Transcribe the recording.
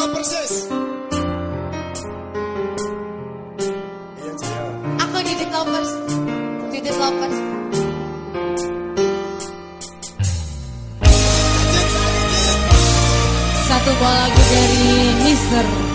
Loverses. Iya, ya. Aku Didit Lovers. Didit Lovers. Satu buah lagu dari Mister.